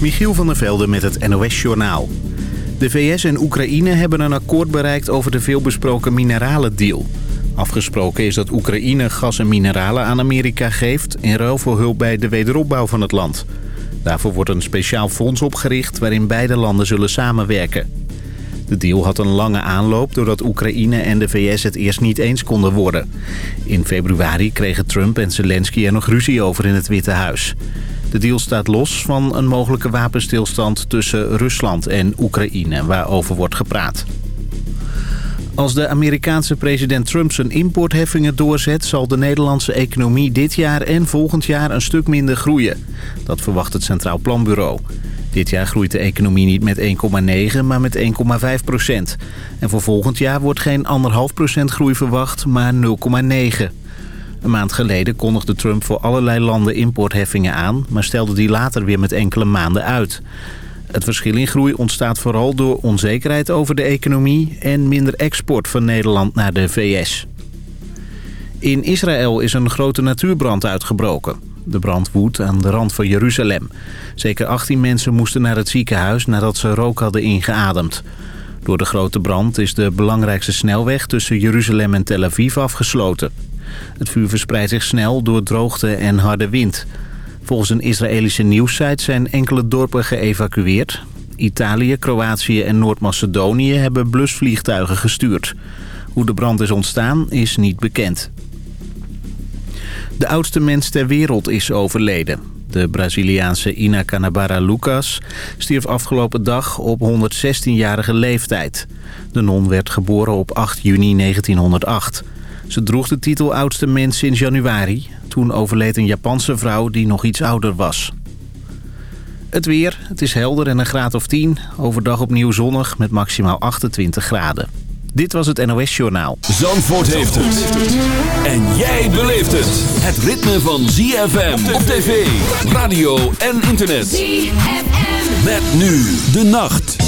Michiel van der Velde met het NOS-journaal. De VS en Oekraïne hebben een akkoord bereikt over de veelbesproken mineralendeal. Afgesproken is dat Oekraïne gas en mineralen aan Amerika geeft... in ruil voor hulp bij de wederopbouw van het land. Daarvoor wordt een speciaal fonds opgericht waarin beide landen zullen samenwerken. De deal had een lange aanloop doordat Oekraïne en de VS het eerst niet eens konden worden. In februari kregen Trump en Zelensky er nog ruzie over in het Witte Huis. De deal staat los van een mogelijke wapenstilstand tussen Rusland en Oekraïne, waarover wordt gepraat. Als de Amerikaanse president Trump zijn importheffingen doorzet... zal de Nederlandse economie dit jaar en volgend jaar een stuk minder groeien. Dat verwacht het Centraal Planbureau. Dit jaar groeit de economie niet met 1,9, maar met 1,5 procent. En voor volgend jaar wordt geen 1,5 procent groei verwacht, maar 0,9. Een maand geleden kondigde Trump voor allerlei landen importheffingen aan... maar stelde die later weer met enkele maanden uit. Het verschil in groei ontstaat vooral door onzekerheid over de economie... en minder export van Nederland naar de VS. In Israël is een grote natuurbrand uitgebroken. De brand woedt aan de rand van Jeruzalem. Zeker 18 mensen moesten naar het ziekenhuis nadat ze rook hadden ingeademd. Door de grote brand is de belangrijkste snelweg tussen Jeruzalem en Tel Aviv afgesloten. Het vuur verspreidt zich snel door droogte en harde wind. Volgens een Israëlische nieuwssite zijn enkele dorpen geëvacueerd. Italië, Kroatië en Noord-Macedonië hebben blusvliegtuigen gestuurd. Hoe de brand is ontstaan is niet bekend. De oudste mens ter wereld is overleden. De Braziliaanse Ina Canabara Lucas stierf afgelopen dag op 116-jarige leeftijd. De non werd geboren op 8 juni 1908. Ze droeg de titel oudste mens sinds januari. Toen overleed een Japanse vrouw die nog iets ouder was. Het weer, het is helder en een graad of 10. Overdag opnieuw zonnig met maximaal 28 graden. Dit was het NOS Journaal. Zandvoort heeft het. En jij beleeft het. Het ritme van ZFM op tv, radio en internet. ZFM. Met nu de nacht.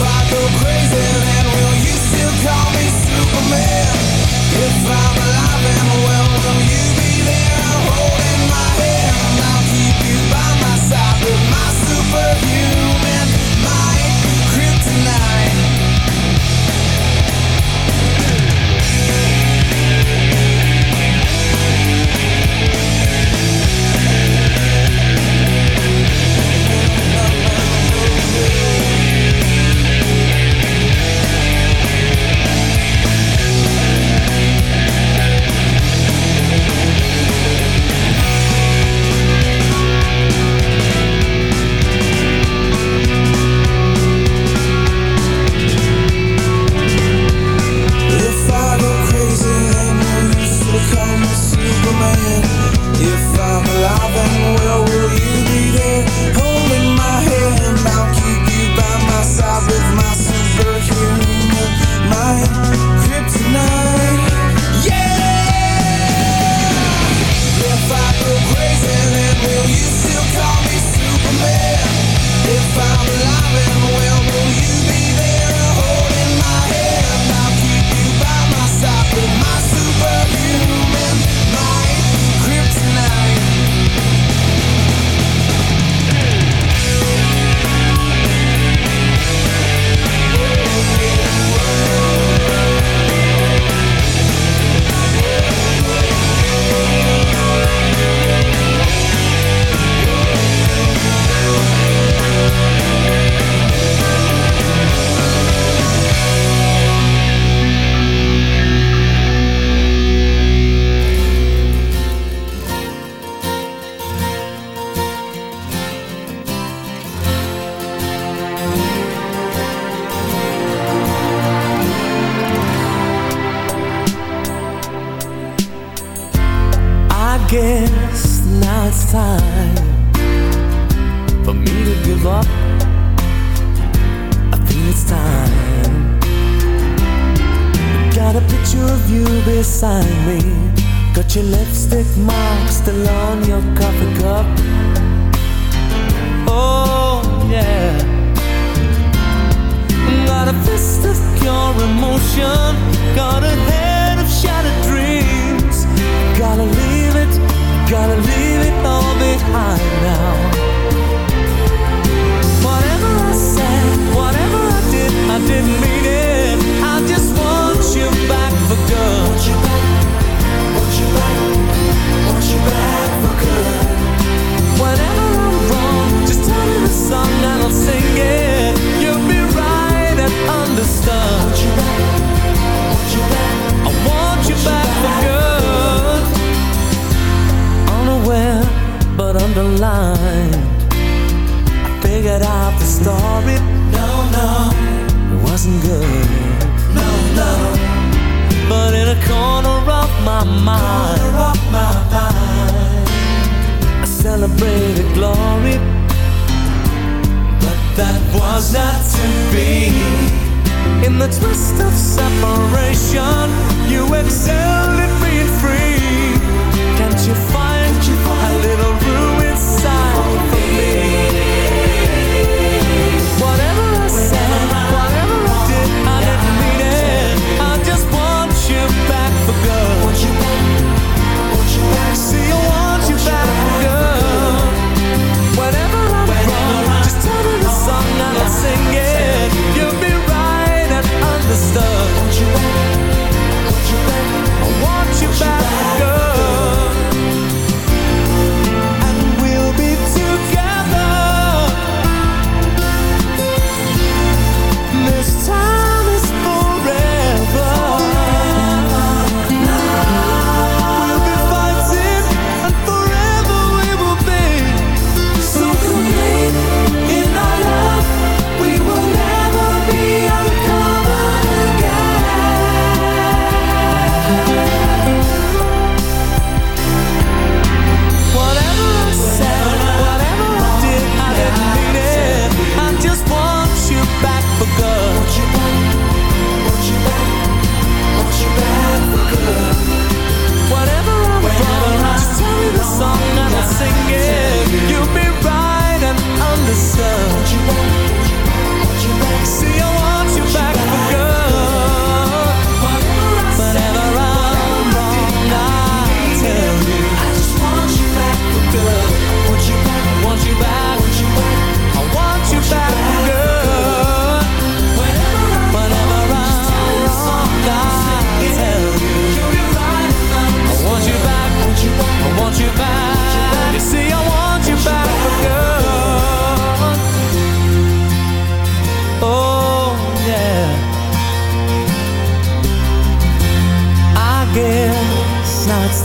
If I go and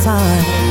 time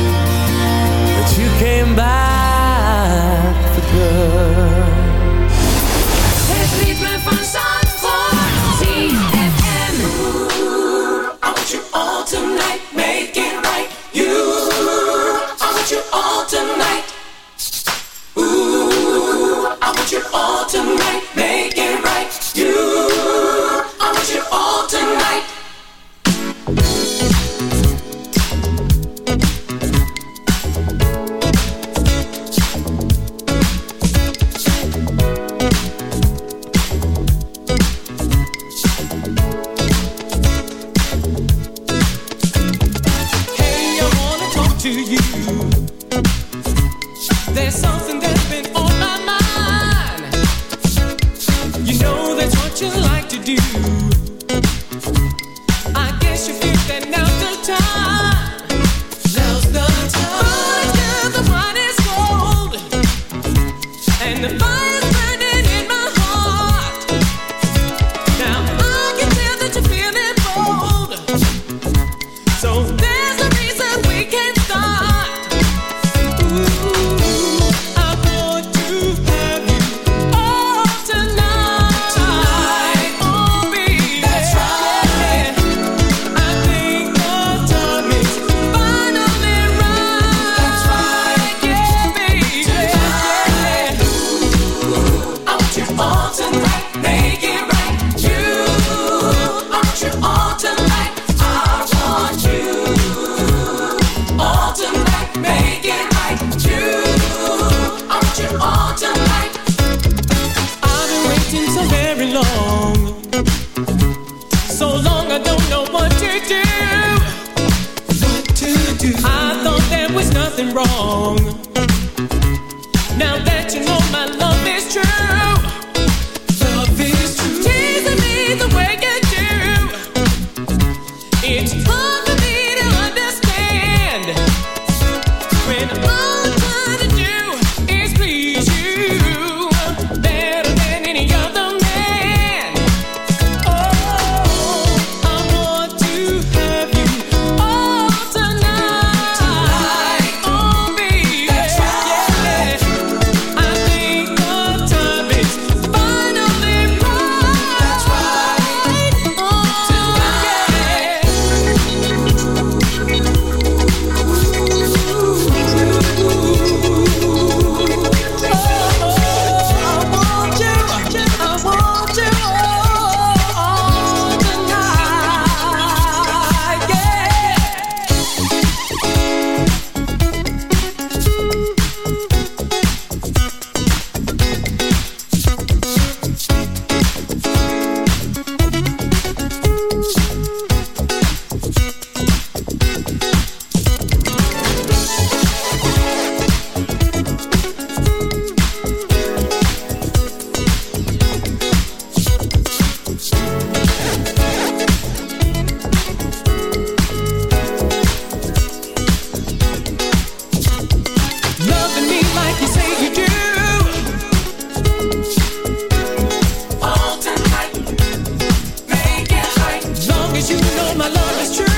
As you know my love is true.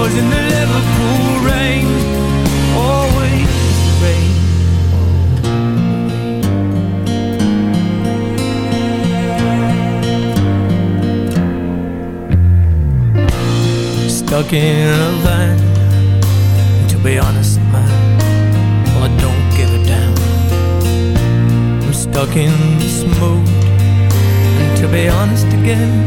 Heroes in the Liverpool rain. Always rain. Stuck in a van. To be honest, man, well, I don't give a damn. I'm stuck in this mood. And to be honest again,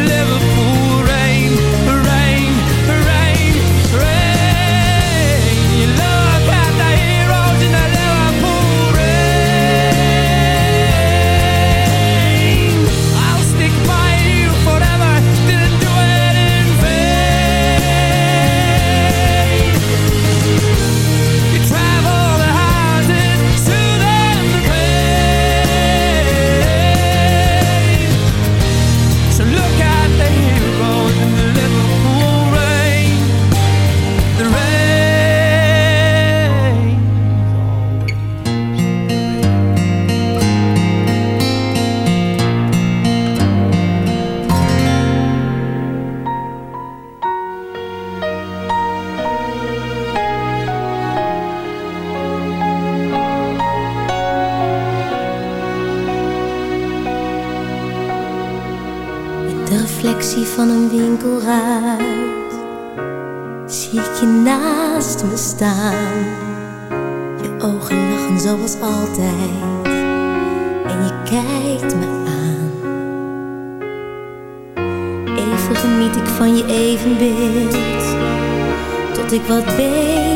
van een winkelruit zie ik je naast me staan. Je ogen lachen zoals altijd en je kijkt me aan. Even geniet ik van je evenbeeld tot ik wat beter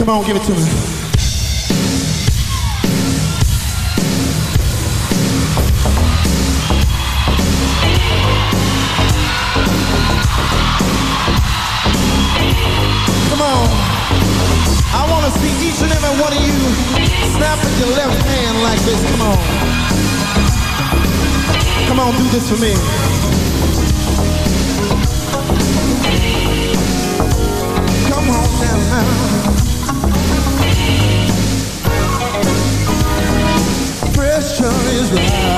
Come on, give it to me. Come on. I wanna see each and every one of you snap with your left hand like this. Come on. Come on, do this for me. Come on now.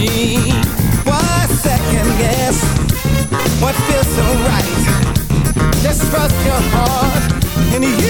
machine. Second guess what feels so right? Just trust your heart and you